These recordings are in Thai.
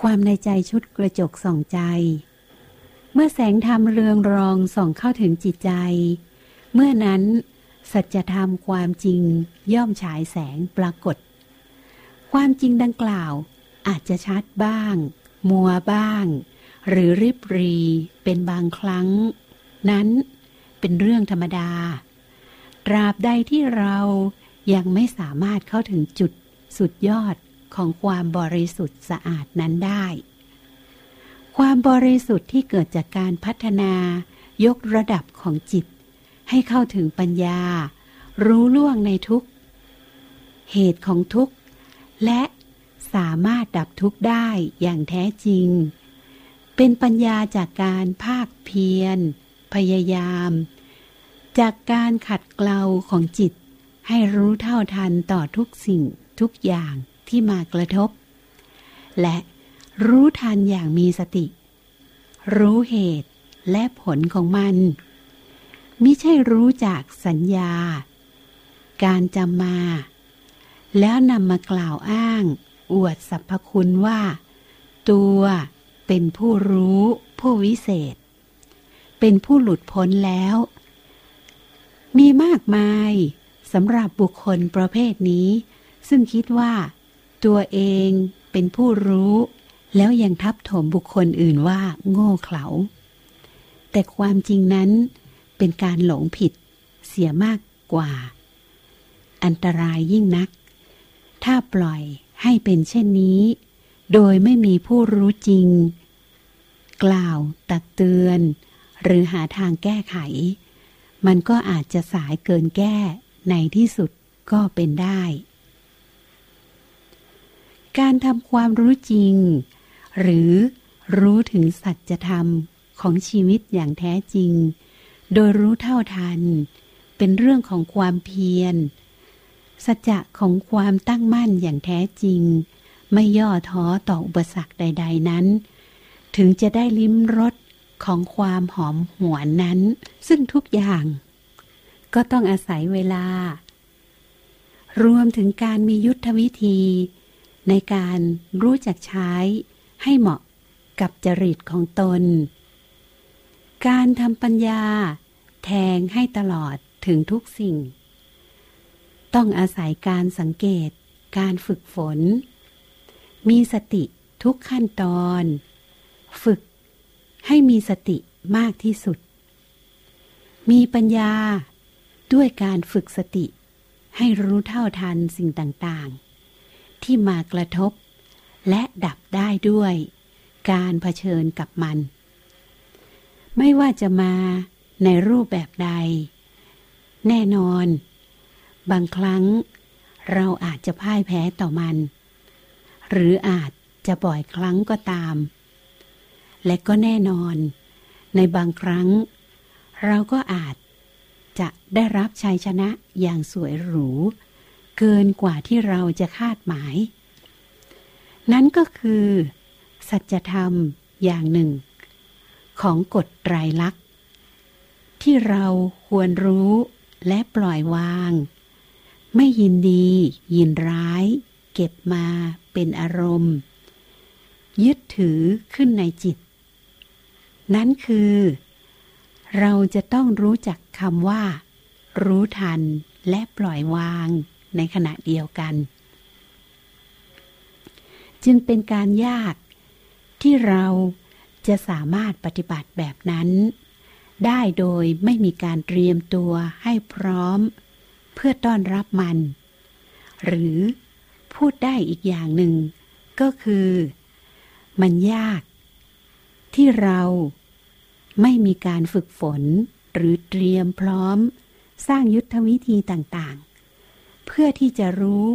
ความในใจชุดกระจกส่องใจ เมื่อแสงธรรมเรืองรองส่องเข้าถึงจิตใจ เมื่อนั้นสัจธรรมความจริงย่อมฉายแสงปรากฏ ความจริงดังกล่าวอาจจะชัดบ้าง มัวบ้าง หรือริบรีเป็นบางครั้ง นั้นเป็นเรื่องธรรมดา ตราบใดที่เรายังไม่สามารถเข้าถึงจุดสุดยอด ของความบริสุทธิ์สะอาดนั้นได้ ความบริสุทธิ์ที่เกิดจากการพัฒนายกระดับของจิต ให้เข้าถึงปัญญา รู้ล่วงในทุกเหตุของทุกและสามารถดับทุกข์ได้อย่างแท้จริง เป็นปัญญาจากการภาคเพียร พยายาม จากการขัดเกลาของจิต ให้รู้เท่าทันต่อทุกสิ่งทุกอย่าง ที่มากระทบ และรู้ทันอย่างมีสติ รู้เหตุและผลของมันมิใช่รู้จากสัญญา การจำมา แล้วนำมากล่าวอ้าง อวดสรรพคุณว่า ตัวเป็นผู้รู้ผู้วิเศษ เป็นผู้หลุดพ้นแล้ว มีมากมายสำหรับบุคคลประเภทนี้ ซึ่งคิดว่า ตัวเองเป็นผู้รู้ แล้วยังทับถมบุคคลอื่นว่า โง่เขลา แต่ความจริงนั้นเป็นการหลงผิดเสียมากกว่า อันตรายยิ่งนัก ถ้าปล่อยให้เป็นเช่นนี้ โดยไม่มีผู้รู้จริง กล่าวตักเตือน หรือหาทางแก้ไข มันก็อาจจะสายเกินแก้ในที่สุดก็เป็นได้ การทำความรู้จริง หรือรู้ถึงสัจธรรมของชีวิตอย่างแท้จริง โดยรู้เท่าทัน เป็นเรื่องของความเพียร สัจจะของความตั้งมั่นอย่างแท้จริง ไม่ย่อท้อต่ออุปสรรคใด ๆนั้น ถึงจะได้ลิ้มรสของความหอมหวนนั้น ซึ่งทุกอย่าง ก็ต้องอาศัยเวลา รวมถึงการมียุทธวิธี ในการรู้จักใช้ให้เหมาะกับจริตของตน การทำปัญญา แทงให้ตลอดถึงทุกสิ่ง ต้องอาศัยการสังเกต การฝึกฝน มีสติทุกขั้นตอน ฝึกให้มีสติมากที่สุด มีปัญญาด้วยการฝึกสติให้รู้เท่าทันสิ่งต่างๆ ที่มากระทบ และดับได้ด้วย การเผชิญกับมัน ไม่ว่าจะมาในรูปแบบใด แน่นอน บางครั้งเราอาจจะพ่ายแพ้ต่อมัน หรืออาจจะบ่อยครั้งก็ตาม และก็แน่นอน ในบางครั้ง เราก็อาจจะได้รับชัยชนะอย่างสวยหรู เกินกว่าที่เราจะคาดหมาย นั้นก็คือ สัจธรรมอย่างหนึ่ง ของกฎไตรลักษณ์ ที่เราควรรู้และปล่อยวาง ไม่ยินดี ยินร้าย เก็บมาเป็นอารมณ์ ยึดถือขึ้นในจิต นั้นคือ เราจะต้องรู้จักคำว่า รู้ทันและปล่อยวาง ในขณะเดียวกัน จึงเป็นการยากที่เราจะสามารถปฏิบัติแบบนั้น ได้โดยไม่มีการเตรียมตัวให้พร้อม เพื่อต้อนรับมัน หรือพูดได้อีกอย่างหนึ่ง ก็คือ มันยาก ที่เราไม่มีการฝึกฝนหรือเตรียมพร้อม สร้างยุทธวิธีต่างๆ เพื่อที่จะรู้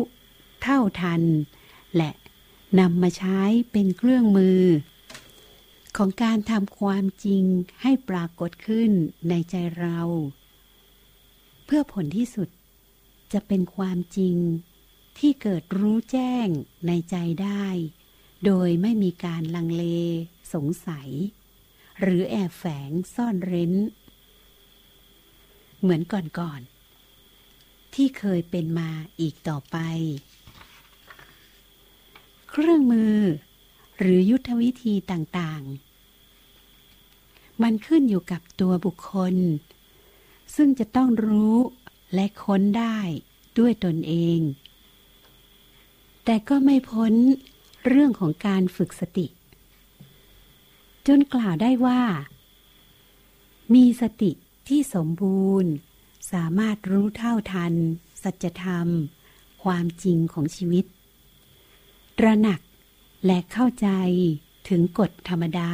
เท่าทัน และนำมาใช้เป็นเครื่องมือ ของการทำความจริงให้ปรากฏขึ้นในใจเรา เพื่อผลที่สุดจะเป็นความจริงที่เกิดรู้แจ้งในใจได้ โดยไม่มีการลังเล สงสัย หรือแอบแฝงซ่อนเร้น เหมือนก่อนๆ ที่เคยเป็นมาอีกต่อไป เครื่องมือ หรือยุทธวิธีต่างๆ มันขึ้นอยู่กับตัวบุคคล ซึ่งจะต้องรู้และค้นได้ด้วยตนเอง แต่ก็ไม่พ้นเรื่องของการฝึกสติ จนกล่าวได้ว่า มีสติที่สมบูรณ์ สามารถรู้เท่าทัน สัจธรรม ความจริงของชีวิต ตระหนักและเข้าใจถึงกฎธรรมดา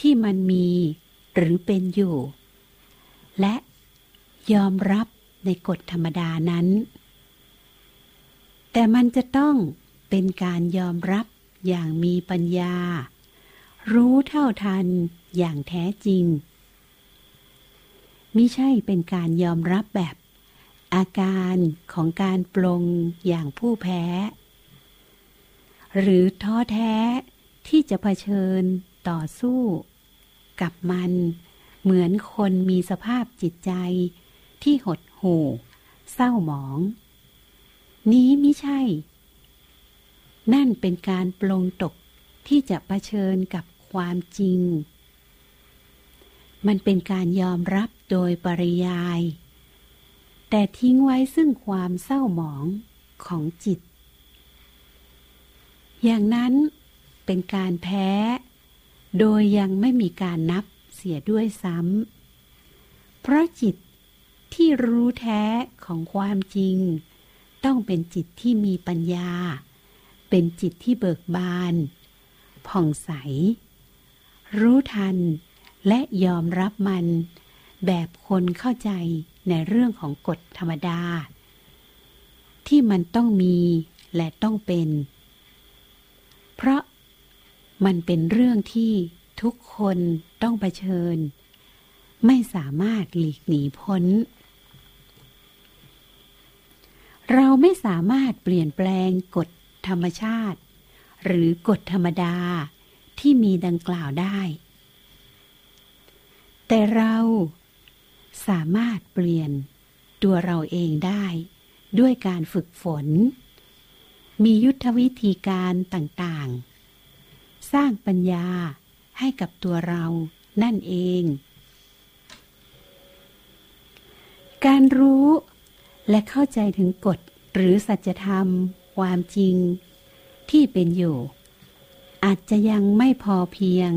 ที่มันมีหรือเป็นอยู่ และยอมรับในกฎธรรมดานั้น แต่มันจะต้องเป็นการยอมรับอย่างมีปัญญา รู้เท่าทันอย่างแท้จริง มิใช่เป็นการยอมรับแบบ อาการของการปลงอย่างผู้แพ้ หรือท้อแท้ที่จะเผชิญต่อสู้ กับมันเหมือนคนมีสภาพจิตใจ ที่หดหู่ เศร้าหมอง นี้ไม่ใช่ นั่นเป็นการปลงตกที่จะะเผชิญกับความจริง มันเป็นการยอมรับโดยปริยาย แต่ทิ้งไว้ซึ่งความเศร้าหมองของจิต อย่างนั้นเป็นการแพ้ โดยยังไม่มีการนับเสียด้วยซ้ำ เพราะจิตที่รู้แท้ของความจริง ต้องเป็นจิตที่มีปัญญา เป็นจิตที่เบิกบาน ผ่องใส รู้ทัน และยอมรับมัน แบบคนเข้าใจในเรื่องของกฎธรรมดา ที่มันต้องมีและต้องเป็น เพราะมันเป็นเรื่องที่ทุกคนต้องเผชิญ ไม่สามารถหลีกหนีพ้น เราไม่สามารถเปลี่ยนแปลงกฎธรรมชาติ หรือกฎธรรมดาที่มีดังกล่าวได้ แต่เราสามารถเปลี่ยนตัวเราเองได้ด้วยการฝึกฝน มียุทธวิธีการต่างๆ สร้างปัญญาให้กับตัวเรานั่นเอง การรู้และเข้าใจถึงกฎหรือสัจธรรม ความจริง ที่เป็นอยู่ อาจจะยังไม่พอเพียง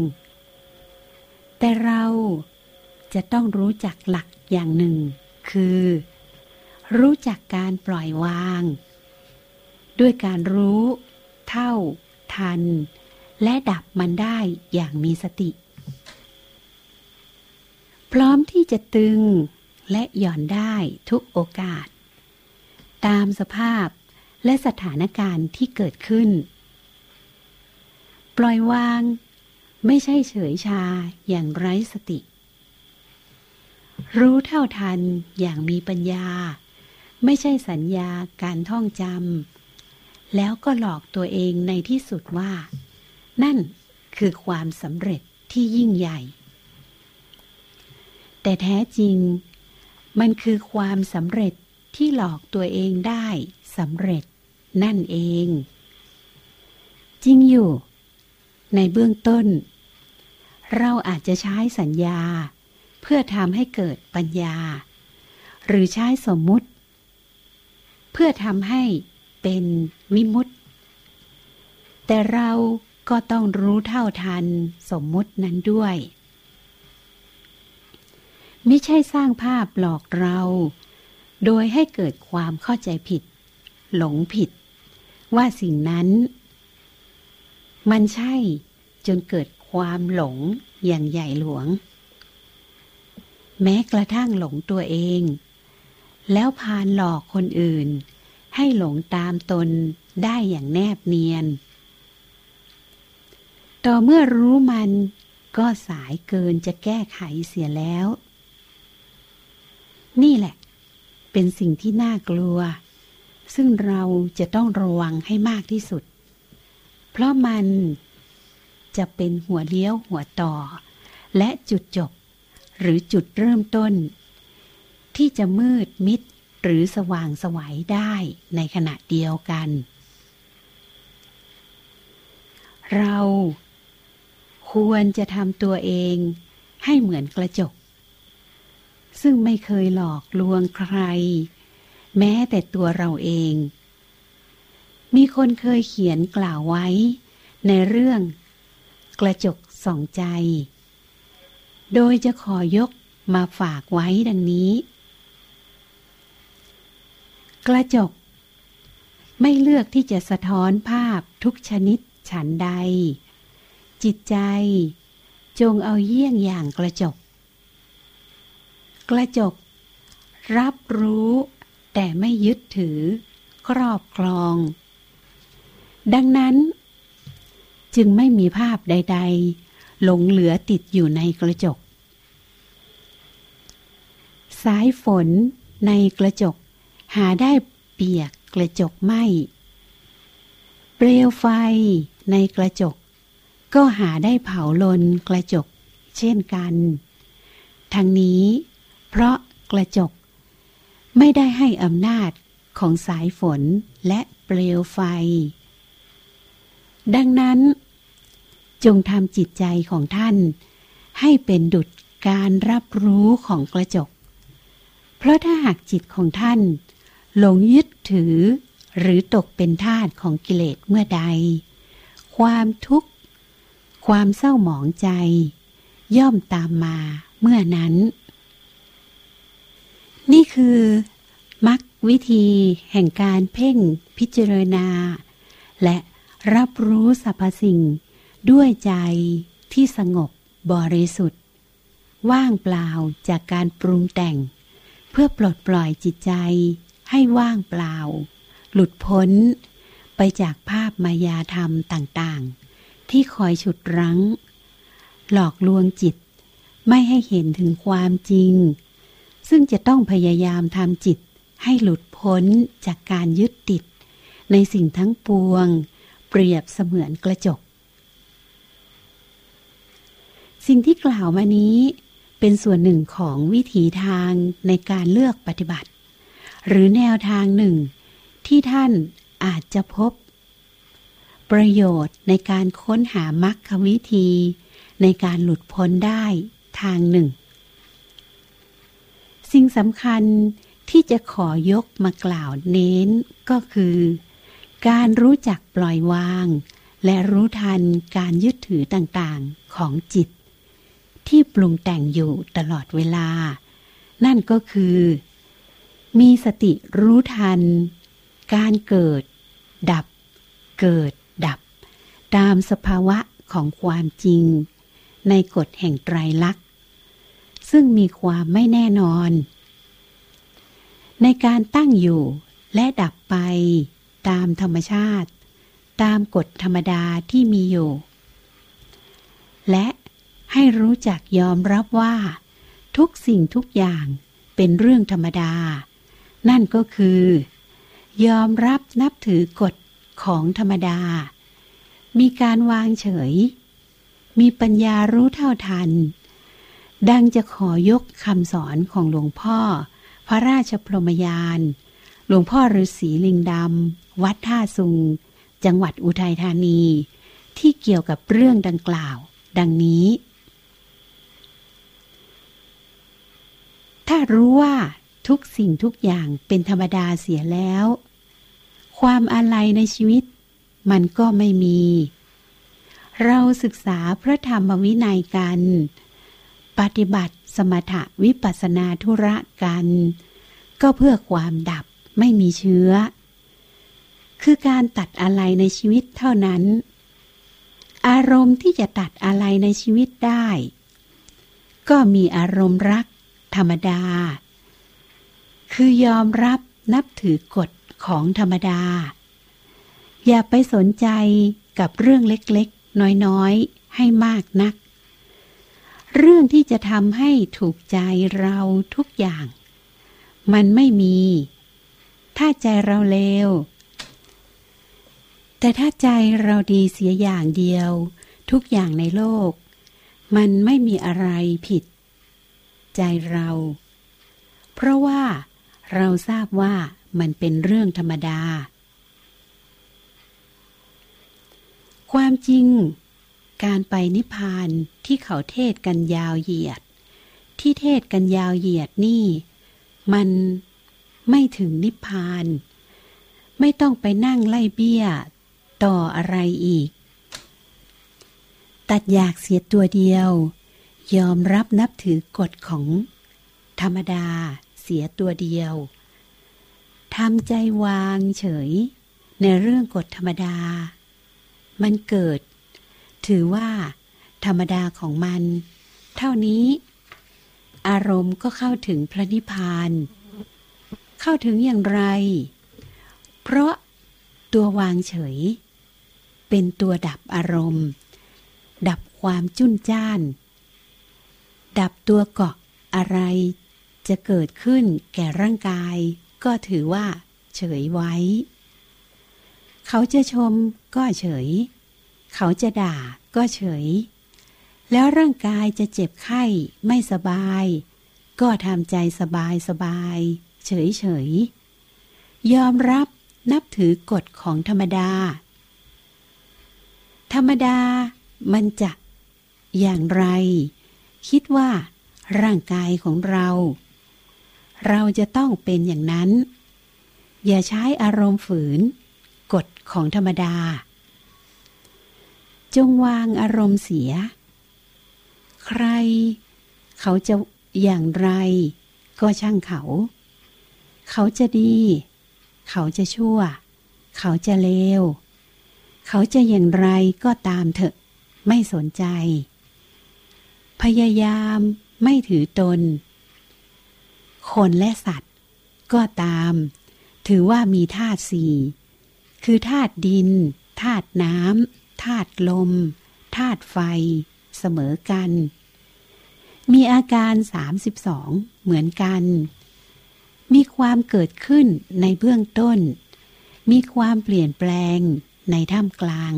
แต่เรา จะต้องรู้จักหลักอย่างหนึ่ง คือ รู้จักการปล่อยวาง ด้วยการรู้ เท่า ทัน และดับมันได้อย่างมีสติ พร้อมที่จะตึงและหย่อนได้ทุกโอกาส ตามสภาพและสถานการณ์ที่เกิดขึ้น ปล่อยวาง ไม่ใช่เฉยชาอย่างไร้สติ รู้เท่าทันอย่างมีปัญญา ไม่ใช่สัญญาการท่องจำแล้วก็หลอกตัวเองในที่สุดว่า นั่นคือความสำเร็จที่ยิ่งใหญ่ แต่แท้จริง มันคือความสำเร็จที่หลอกตัวเองได้สำเร็จนั่นเอง จริงอยู่ ในเบื้องต้น เราอาจจะใช้สัญญา เพื่อทำให้เกิดปัญญา หรือใช้สมมุติ เพื่อทำให้เป็นวิมุตติแต่เราก็ต้องรู้เท่าทันสมมุตินั้นด้วย ไม่ใช่สร้างภาพหลอกเรา โดยให้เกิดความเข้าใจผิด หลงผิด ว่าสิ่งนั้น มันใช่จนเกิดความหลงอย่างใหญ่หลวง แม้กระทั่งหลงตัวเอง แล้วพานหลอกคนอื่น ให้หลงตามตนได้อย่างแนบเนียน ต่อเมื่อรู้มันก็สายเกินจะแก้ไขเสียแล้ว นี่แหละ เป็นสิ่งที่น่ากลัว ซึ่งเราจะต้องระวังให้มากที่สุด เพราะมันจะเป็นหัวเลี้ยวหัวต่อ และจุดจบ หรือจุดเริ่มต้น ที่จะมืดมิดหรือสว่างสวัยได้ในขณะเดียวกัน เราควรจะทำตัวเองให้เหมือนกระจก ซึ่งไม่เคยหลอกลวงใคร แม้แต่ตัวเราเอง มีคนเคยเขียนกล่าวไว้ในเรื่องกระจกส่องใจ โดยจะขอยกมาฝากไว้ดังนี้ กระจก ไม่เลือกที่จะสะท้อนภาพทุกชนิดฉันใด จิตใจจงเอาเยี่ยงอย่างกระจก กระจก รับรู้แต่ไม่ยึดถือ ครอบครอง ดังนั้น จึงไม่มีภาพใด ๆ หลงเหลือติดอยู่ในกระจก สายฝนในกระจก หาได้เปียกกระจกไหมเปลวไฟในกระจก ก็หาได้เผาลนกระจก เช่นกัน ทั้งนี้ เพราะกระจก ไม่ได้ให้อำนาจของสายฝนและเปลวไฟ ดังนั้น จงทำจิตใจของท่าน ให้เป็นดุจการรับรู้ของกระจก เพราะถ้าหากจิตของท่าน หลงยึดถือ หรือตกเป็นทาสของกิเลสเมื่อใด ความทุกข์ ความเศร้าหมองใจ ย่อมตามมาเมื่อนั้น นี่คือมักวิธีแห่งการเพ่งพิจารณา และรับรู้สรรพสิ่ง ด้วยใจที่สงบบริสุทธิ์ ว่างเปล่าจากการปรุงแต่ง เพื่อปลดปล่อยจิตใจให้ว่างเปล่า หลุดพ้น ไปจากภาพมายาธรรมต่างๆ ที่คอยฉุดรั้ง หลอกลวงจิต ไม่ให้เห็นถึงความจริง ซึ่งจะต้องพยายามทำจิตให้หลุดพ้นจากการยึดติด ในสิ่งทั้งปวง เปรียบเสมือนกระจก สิ่งที่กล่าวมานี้ เป็นส่วนหนึ่งของวิถีทางในการเลือกปฏิบัติ หรือแนวทางหนึ่ง ที่ท่านอาจจะพบ ประโยชน์ในการค้นหามรรควิธี ในการหลุดพ้นได้ทางหนึ่ง สิ่งสำคัญที่จะขอยกมากล่าวเน้นก็คือ การรู้จักปล่อยวาง และรู้ทันการยึดถือต่างๆของจิต ที่ปรุงแต่งอยู่ตลอดเวลา นั่นก็คือ มีสติรู้ทัน การเกิด ดับ เกิด ดับ ตามสภาวะของความจริง ในกฎแห่งไตรลักษณ์ ซึ่งมีความไม่แน่นอน ในการตั้งอยู่และดับไปตามธรรมชาติ ตามกฎธรรมดาที่มีอยู่ และ ให้รู้จักยอมรับว่า ทุกสิ่งทุกอย่างเป็นเรื่องธรรมดา นั่นก็คือ ยอมรับนับถือกฎของธรรมดา มีการวางเฉย มีปัญญารู้เท่าทัน ดังจะขอยกคำสอนของหลวงพ่อ พระราชพรหมยาน หลวงพ่อฤาษีลิงดำวัดท่าสุง จังหวัดอุทัยธานี ที่เกี่ยวกับเรื่องดังกล่าว ดังนี้ ถ้ารู้ว่าทุกสิ่งทุกอย่างเป็นธรรมดาเสียแล้ว ความอะไรในชีวิต มันก็ไม่มี เราศึกษาพระธรรมวินัยกัน ปฏิบัติสมถะวิปัสสนาธุระกัน ก็เพื่อความดับไม่มีเชื้อ คือการตัดอะไรในชีวิตเท่านั้น อารมณ์ที่จะตัดอะไรในชีวิตได้ ก็มีอารมณ์รัก ธรรมดา คือยอมรับนับถือกฎของธรรมดา อย่าไปสนใจกับเรื่องเล็กๆ น้อยๆ ให้มากนัก เรื่องที่จะทำให้ถูกใจเราทุกอย่าง มันไม่มี ถ้าใจเราเลว แต่ถ้าใจเราดีเสียอย่างเดียว ทุกอย่างในโลก มันไม่มีอะไรผิด ใจเรา เพราะว่าเราทราบว่ามันเป็นเรื่องธรรมดา ความจริง การไปนิพพานที่เขาเทศกันยาวเหยียด ที่เทศกันยาวเหยียดนี่ มันไม่ถึงนิพพาน ไม่ต้องไปนั่งไล่เบี้ย ต่ออะไรอีก ตัดอยากเสียตัวเดียว ยอมรับนับถือกฎของธรรมดาเสียตัวเดียวทำใจวางเฉย ในเรื่องกฎธรรมดา มันเกิด ถือว่า ธรรมดาของมัน เท่านี้ อารมณ์ก็เข้าถึงพระนิพพาน เข้าถึงอย่างไร เพราะตัววางเฉย เป็นตัวดับอารมณ์ ดับความจุนจ้าน ดับตัวเกาะอะไร จะเกิดขึ้นแก่ร่างกาย ก็ถือว่าเฉยไว้ เขาจะชมก็เฉย เขาจะด่าก็เฉย แล้วร่างกายจะเจ็บไข้ไม่สบาย ก็ทำใจสบายสบายเฉยเฉยยอมรับนับถือกฎของธรรมดา ธรรมดามันจะอย่างไร คิดว่า ร่างกายของเรา เราจะต้องเป็นอย่างนั้น อย่าใช้อารมณ์ฝืน กฎของธรรมดา จงวางอารมณ์เสีย ใคร เขาจะอย่างไร ก็ช่างเขา เขาจะดี เขาจะชั่ว เขาจะเลว เขาจะอย่างไรก็ตามเถอะ ไม่สนใจ พยายามไม่ถือตน คนและสัตว์ ก็ตาม ถือว่ามีธาตุสี่คือธาตุดินธาตุน้ำธาตุลมธาตุไฟ เสมอกัน มีอาการ 32 เหมือนกัน มีความเกิดขึ้นในเบื้องต้น มีความเปลี่ยนแปลงในท่ามกลาง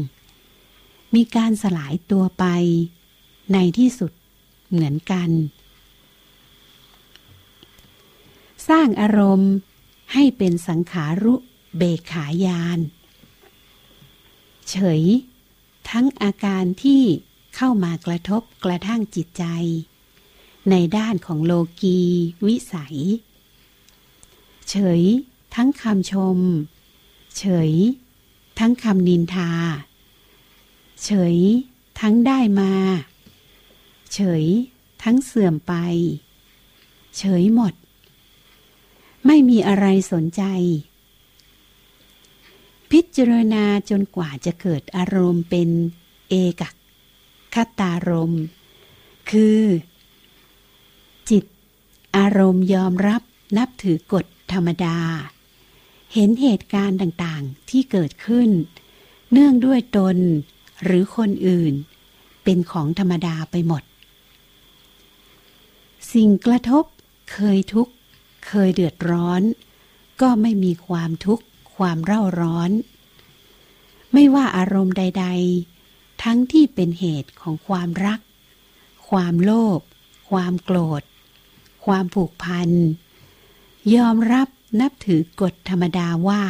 มีการสลายตัวไป ในที่สุด เหมือนกัน สร้างอารมณ์ให้เป็นสังขารุเบขายาน เฉย ทั้งอาการที่เข้ามากระทบกระทั่งจิตใจ ในด้านของโลกีวิสัย เฉย ทั้งคำชม เฉย ทั้งคำนินทา เฉย ทั้งได้มา เฉยทั้งเสื่อมไป เฉยหมด ไม่มีอะไรสนใจ พิจารณาจนกว่าจะเกิดอารมณ์เป็นเอกคตารมณ์ คือ จิตอารมณ์ยอมรับนับถือกฎธรรมดา เห็นเหตุการณ์ต่างๆที่เกิดขึ้น เนื่องด้วยตนหรือคนอื่น เป็นของธรรมดาไปหมด สิ่งกระทบ เคยทุกข์ เคยเดือดร้อน ก็ไม่มีความทุกข์ ความเร่าร้อน ไม่ว่าอารมณ์ใด ๆ ทั้งที่เป็นเหตุของความรัก ความโลภความโกรธ ความผูกพัน ยอมรับนับถือกฎธรรมดาว่า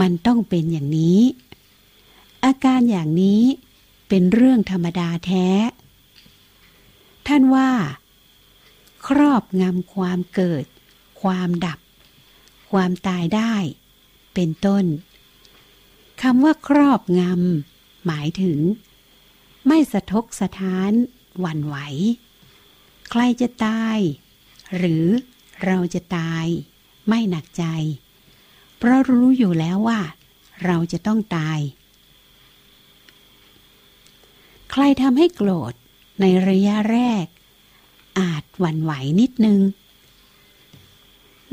มันต้องเป็นอย่างนี้ อาการอย่างนี้เป็นเรื่องธรรมดาแท้ ท่านว่า ครอบงำความเกิด ความดับ ความตายได้ เป็นต้นคำว่าครอบงำหมายถึง ไม่สะทกสะท้านหวั่นไหว ใครจะตาย หรือเราจะตาย ไม่หนักใจ เพราะรู้อยู่แล้วว่า เราจะต้องตาย ใครทำให้โกรธในระยะแรก อาจหวั่นไหวนิดนึง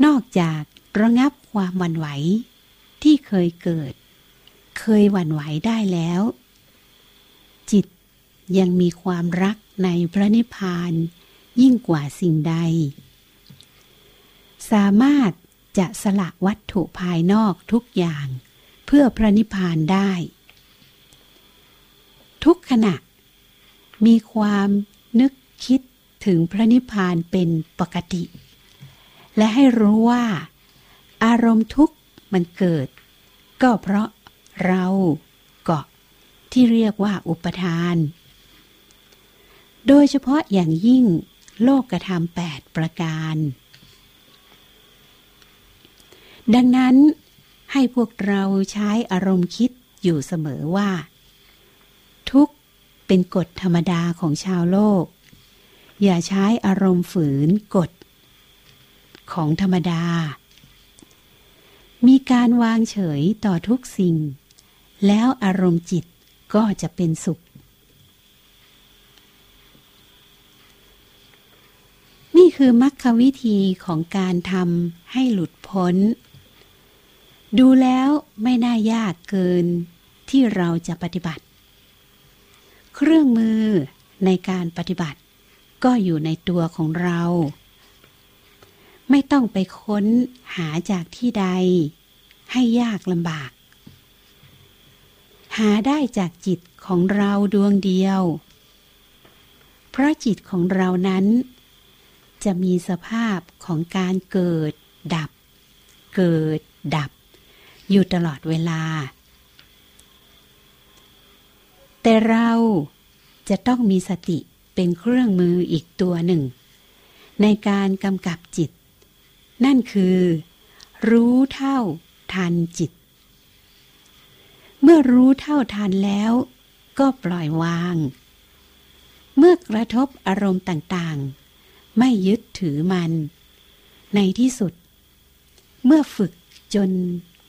นอกจากระงับความหวั่นไหวที่เคยเกิด เคยหวั่นไหวได้แล้ว จิตยังมีความรักในพระนิพพานยิ่งกว่าสิ่งใด สามารถจะสละวัตถุภายนอกทุกอย่าง เพื่อพระนิพพานได้ ทุกขณะ มีความนึกคิด ถึงพระนิพพานเป็นปกติ และให้รู้ว่า อารมณ์ทุกข์มันเกิด ก็เพราะเราเกาะที่เรียกว่าอุปทาน โดยเฉพาะอย่างยิ่งโลกกระทำแปดประการ ดังนั้นให้พวกเราใช้อารมณ์คิดอยู่เสมอว่า ทุกเป็นกฎธรรมดาของชาวโลก อย่าใช้อารมณ์ฝืนกฎ ของธรรมดา มีการวางเฉยต่อทุกสิ่ง แล้วอารมณ์จิตก็จะเป็นสุข นี่คือมรรควิธีของการทำให้หลุดพ้น ดูแล้วไม่น่ายากเกินที่เราจะปฏิบัติ เครื่องมือในการปฏิบัติ ก็อยู่ในตัวของเรา ไม่ต้องไปค้นหาจากที่ใด ให้ยากลำบาก หาได้จากจิตของเราดวงเดียว เพราะจิตของเรานั้น จะมีสภาพของการเกิด ดับ เกิด ดับ อยู่ตลอดเวลา แต่เราจะต้องมีสติ เป็นเครื่องมืออีกตัวหนึ่ง ในการกำกับจิต นั่นคือ รู้เท่าทันจิต เมื่อรู้เท่าทันแล้ว ก็ปล่อยวาง เมื่อกระทบอารมณ์ต่างๆ ไม่ยึดถือมัน ในที่สุด เมื่อฝึกจน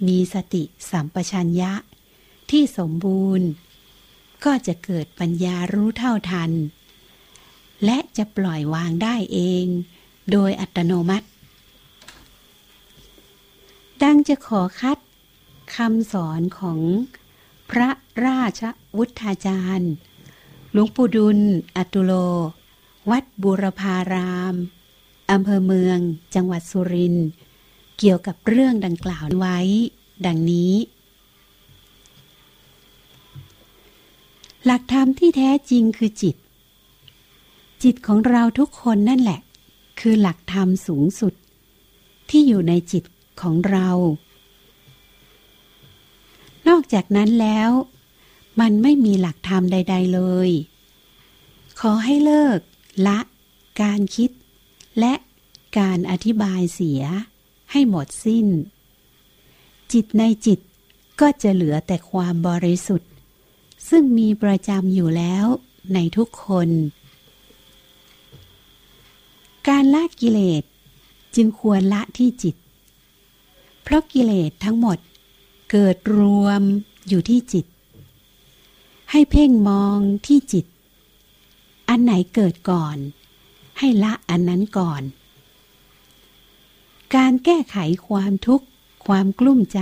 มีสติสัมปชัญญะที่สมบูรณ์ ก็จะเกิดปัญญารู้เท่าทัน และจะปล่อยวางได้เอง โดยอัตโนมัติ ดังจะขอคัดคำสอนของพระราชวุฒาจารย์ หลวงปู่ดุลอัตุโล วัดบุรพารามอำเภอเมือง จังหวัดสุรินทร์ เกี่ยวกับเรื่องดังกล่าวไว้ ดังนี้ หลักธรรมที่แท้จริงคือจิต จิตของเราทุกคนนั่นแหละ คือหลักธรรมสูงสุด ที่อยู่ในจิตของเรา นอกจากนั้นแล้ว มันไม่มีหลักธรรมใด ๆเลย ขอให้เลิก ละ การคิด และการอธิบายเสีย ให้หมดสิ้น จิตในจิตก็จะเหลือแต่ความบริสุทธิ์ ซึ่งมีประจำอยู่แล้วในทุกคน การละกิเลสจึงควรละที่จิต เพราะกิเลสทั้งหมดเกิดรวมอยู่ที่จิต ให้เพ่งมองที่จิต อันไหนเกิดก่อน ให้ละอันนั้นก่อน การแก้ไขความทุกข์ความกลุ้มใจ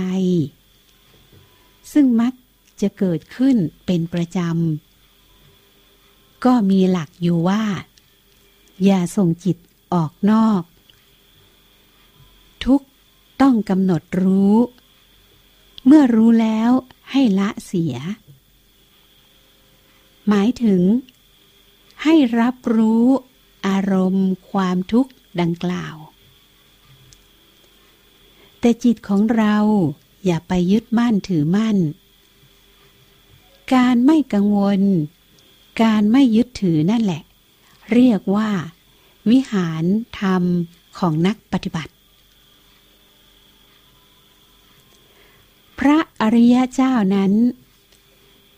ซึ่งมักจะเกิดขึ้นเป็นประจำ ก็มีหลักอยู่ว่า อย่าส่งจิต ออกนอก ทุกต้องกำหนดรู้ เมื่อรู้แล้วให้ละเสีย หมายถึง ให้รับรู้อารมณ์ความทุกข์ดังกล่าว แต่จิตของเราอย่าไปยึดมั่นถือมั่น การไม่กังวล การไม่ยึดถือนั่นแหละ เรียกว่า วิหารธรรมของนักปฏิบัติ พระอริยเจ้านั้น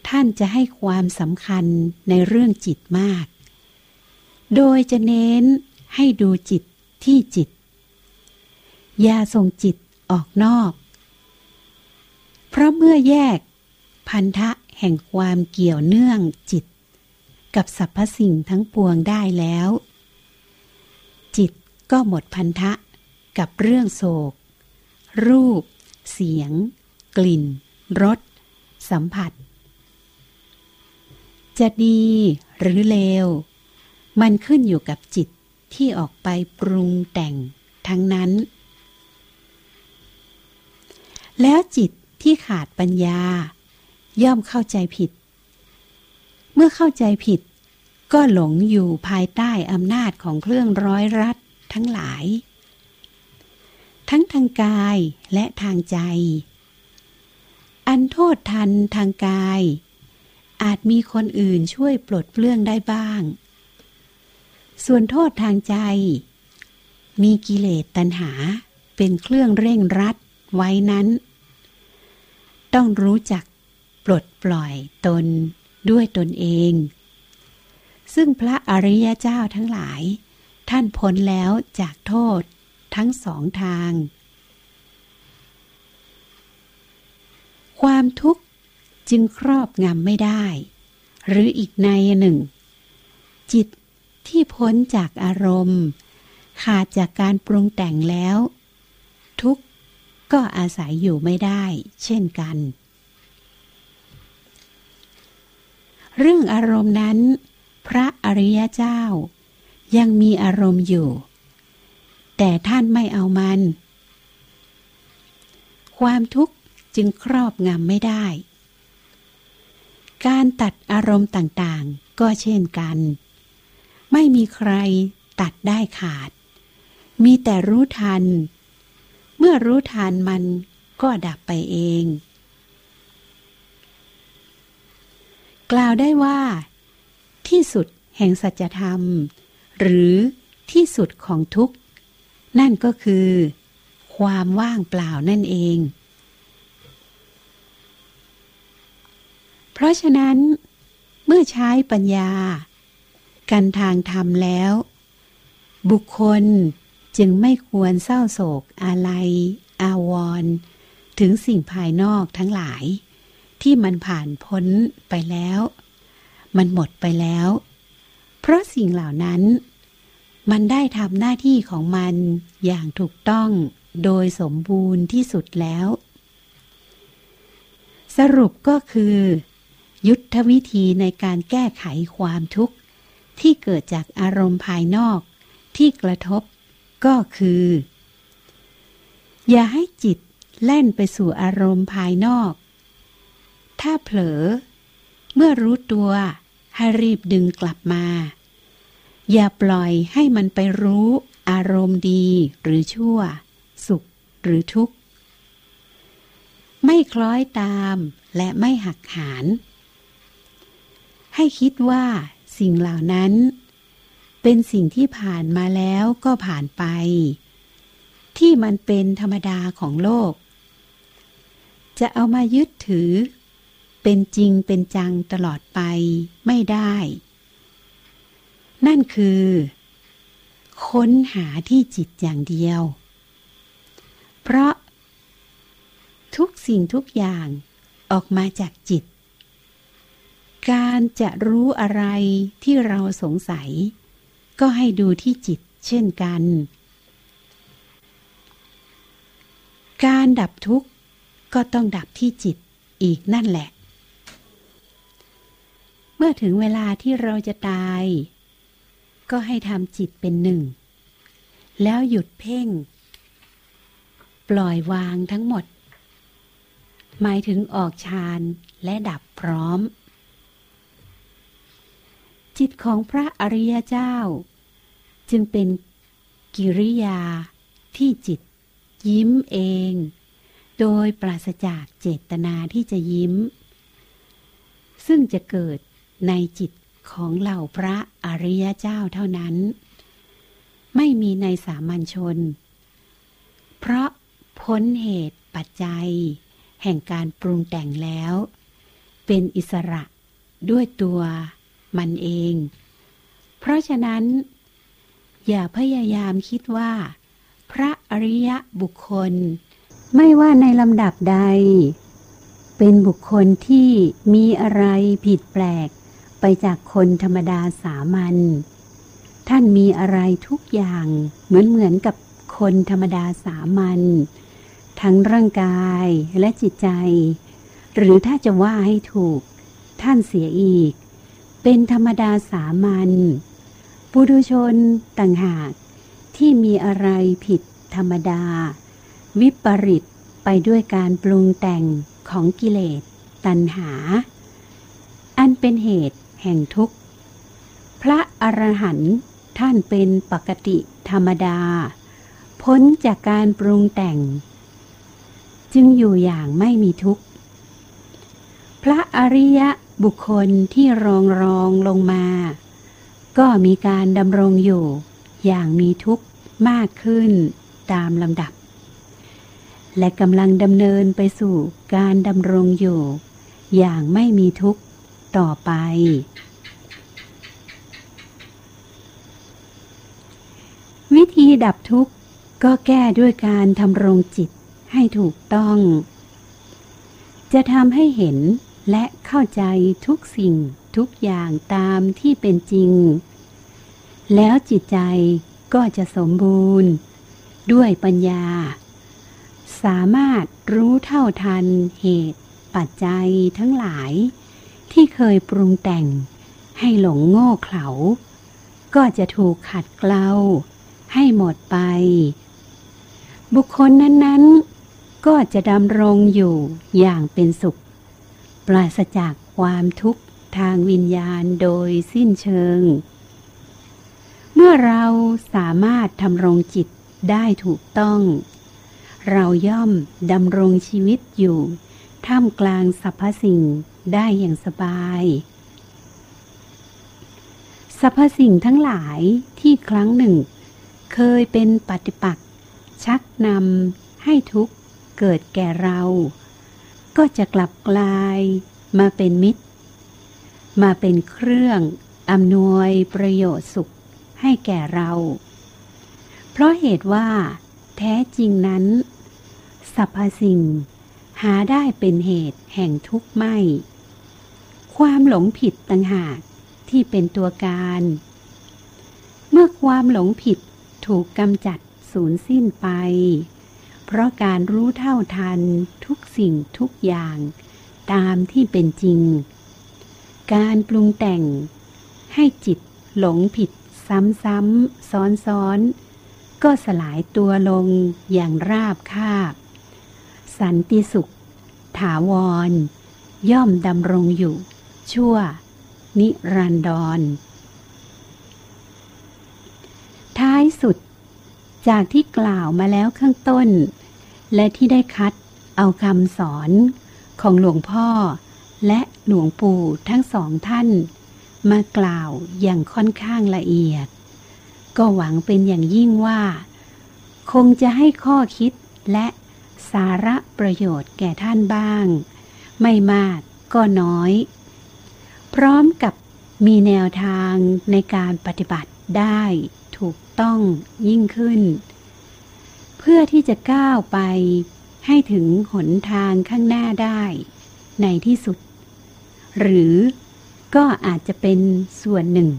ท่านจะให้ความสำคัญในเรื่องจิตมาก โดยจะเน้นให้ดูจิตที่จิต อย่าส่งจิตออกนอก เพราะเมื่อแยกพันธะแห่งความเกี่ยวเนื่องจิต กับสรรพสิ่งทั้งปวงได้แล้ว จิตก็หมดพันธะกับเรื่องโศก รูป เสียง กลิ่น รส สัมผัส จะดีหรือเลว มันขึ้นอยู่กับจิตที่ออกไปปรุงแต่งทั้งนั้น แล้วจิตที่ขาดปัญญา ย่อมเข้าใจผิด เมื่อเข้าใจผิด ก็หลงอยู่ภายใต้อำนาจของเครื่องร้อยรัดทั้งหลาย ทั้งทางกายและทางใจ อันโทษทันทางกาย อาจมีคนอื่นช่วยปลดเปลื้องได้บ้าง ส่วนโทษทางใจ มีกิเลสตัณหาเป็นเครื่องเร่งรัดไว้นั้น ต้องรู้จักปลดปล่อยตนด้วยตนเอง ซึ่งพระอริยเจ้าทั้งหลาย ท่านพ้นแล้วจากโทษทั้งสองทาง ความทุกข์จึงครอบงำไม่ได้ หรืออีกในหนึ่ง จิตที่พ้นจากอารมณ์ ขาดจากการปรุงแต่งแล้ว ทุกข์ก็อาศัยอยู่ไม่ได้ เช่นกัน เรื่องอารมณ์นั้น พระอริยเจ้า ยังมีอารมณ์อยู่ แต่ท่านไม่เอามัน ความทุกข์จึงครอบงำไม่ได้ การตัดอารมณ์ต่างๆ ก็เช่นกัน ไม่มีใครตัดได้ขาด มีแต่รู้ทัน เมื่อรู้ทันมันก็ดับไปเอง กล่าวได้ว่า ที่สุดแห่งสัจธรรม หรือที่สุดของทุกข์ นั่นก็คือ ความว่างเปล่านั่นเอง เพราะฉะนั้น เมื่อใช้ปัญญา กันทางธรรมแล้ว บุคคลจึงไม่ควรเศร้าโศกอะไร อาวร์ถึงสิ่งภายนอกทั้งหลาย ที่มันผ่านพ้นไปแล้ว มันหมดไปแล้ว เพราะสิ่งเหล่านั้น มันได้ทำหน้าที่ของมันอย่างถูกต้องโดยสมบูรณ์ที่สุดแล้ว สรุปก็คือ ยุทธวิธีในการแก้ไขความทุกข์ที่เกิดจากอารมณ์ภายนอกที่กระทบก็คือ อย่าให้จิตแล่นไปสู่อารมณ์ภายนอก ถ้าเผลอ เมื่อรู้ตัว ให้รีบดึงกลับมา อย่าปล่อยให้มันไปรู้อารมณ์ดีหรือชั่ว สุขหรือทุกข์ ไม่คล้อยตามและไม่หักหาน ให้คิดว่าสิ่งเหล่านั้น เป็นสิ่งที่ผ่านมาแล้วก็ผ่านไป ที่มันเป็นธรรมดาของโลก จะเอามายึดถือ เป็นจริงเป็นจังตลอดไปไม่ได้ นั่นคือ ค้นหาที่จิตอย่างเดียว เพราะ ทุกสิ่งทุกอย่างออกมาจากจิต การจะรู้อะไรที่เราสงสัย ก็ให้ดูที่จิตเช่นกัน การดับทุกข์ก็ต้องดับที่จิตอีกนั่นแหละ เมื่อถึงเวลาที่เราจะตาย ก็ให้ทำจิตเป็นหนึ่ง แล้วหยุดเพ่ง ปล่อยวางทั้งหมด หมายถึงออกฌานและดับพร้อม จิตของพระอริยเจ้า จึงเป็นกิริยาที่จิตยิ้มเอง โดยปราศจากเจตนาที่จะยิ้ม ซึ่งจะเกิด ในจิตของเหล่าพระอริยเจ้าเท่านั้น ไม่มีในสามัญชน เพราะพ้นเหตุปัจจัย แห่งการปรุงแต่งแล้ว เป็นอิสระด้วยตัวมันเอง เพราะฉะนั้น อย่าพยายามคิดว่า พระอริยบุคคล ไม่ว่าในลำดับใด เป็นบุคคลที่มีอะไรผิดแปลก ไปจากคนธรรมดาสามัญ ท่านมีอะไรทุกอย่างเหมือนเหมือนกับคนธรรมดาสามัญทั้งร่างกายและจิตใจ หรือถ้าจะว่าให้ถูก ท่านเสียอีก เป็นธรรมดาสามัญปุถุชนต่างหากที่มีอะไรผิดธรรมดา วิปริตไปด้วยการปรุงแต่งของกิเลสตัณหา อันเป็นเหตุ แห่งทุกข์ พระอรหันต์ท่านเป็นปกติธรรมดา พ้นจากการปรุงแต่ง จึงอยู่อย่างไม่มีทุกข์ พระอริยบุคคลที่รองรองลงมา ก็มีการดำรงอยู่อย่างมีทุกข์มากขึ้นตามลำดับ และกำลังดำเนินไปสู่การดำรงอยู่ อย่างไม่มีทุกข์ ต่อไป วิธีดับทุกข์ก็แก้ด้วยการทำรงจิตให้ถูกต้อง จะทำให้เห็นและเข้าใจทุกสิ่งทุกอย่างตามที่เป็นจริง แล้วจิตใจก็จะสมบูรณ์ ด้วยปัญญา สามารถรู้เท่าทันเหตุปัจจัยทั้งหลาย ที่เคยปรุงแต่ง ให้หลงโง่เขลา ก็จะถูกขัดเกลาให้หมดไป บุคคลนั้น ๆ ก็จะดำรงอยู่อย่างเป็นสุข ปราศจากความทุกข์ทางวิญญาณโดยสิ้นเชิง เมื่อเราสามารถทำรงจิตได้ถูกต้อง เราย่อมดำรงชีวิตอยู่ ท่ามกลางสรรพสิ่ง ได้อย่างสบายสรรพสิ่งทั้งหลายที่ครั้งหนึ่ง เคยเป็นปฏิปักษ์ชักนำให้ทุกข์เกิดแก่เรา ก็จะกลับกลายมาเป็นมิตร มาเป็นเครื่องอำนวยประโยชน์สุขให้แก่เรา เพราะเหตุว่า แท้จริงนั้นสรรพสิ่ง หาได้เป็นเหตุแห่งทุกข์ไม่ ความหลงผิดต่างหากที่เป็นตัวการ เมื่อความหลงผิดถูกกำจัดสูญสิ้นไป เพราะการรู้เท่าทันทุกสิ่งทุกอย่างตามที่เป็นจริง การปรุงแต่ง ให้จิตหลงผิดซ้ำๆซ้อนๆ ก็สลายตัวลงอย่างราบคาบ สันติสุข ถาวร ย่อมดำรงอยู่ ชั่ว นิรันดร ท้ายสุด จากที่กล่าวมาแล้วข้างต้น และที่ได้คัดเอาคำสอนของหลวงพ่อและหลวงปู่ทั้งสองท่าน มากล่าวอย่างค่อนข้างละเอียด ก็หวังเป็นอย่างยิ่งว่า คงจะให้ข้อคิดและสาระประโยชน์แก่ท่านบ้าง ไม่มากก็น้อย พร้อมกับมีแนวทางในการปฏิบัติได้ถูกต้องยิ่งขึ้น เพื่อที่จะก้าวไปให้ถึงหนทางข้างหน้าได้ในที่สุด หรือก็อาจจะเป็นส่วนหนึ่ง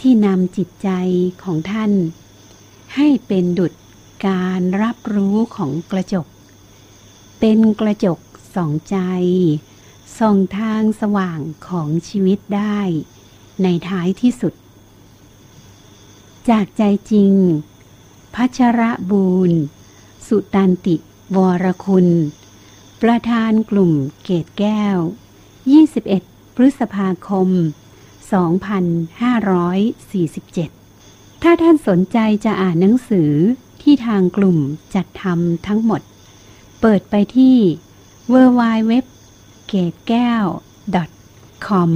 ที่นำจิตใจของท่าน ให้เป็นดุจการรับรู้ของกระจก เป็นกระจกสองใจ ส่องทางสว่างของชีวิตได้ ในท้ายที่สุด จากใจจริง พัชระบูรณ์ สุตันติวรคุณ ประธานกลุ่มเกตแก้ว 21 พฤษภาคม 2547 ถ้าท่านสนใจจะอ่านหนังสือที่ทางกลุ่มจัดทำทั้งหมด เปิดไปที่ w w w เกตแก้ว .com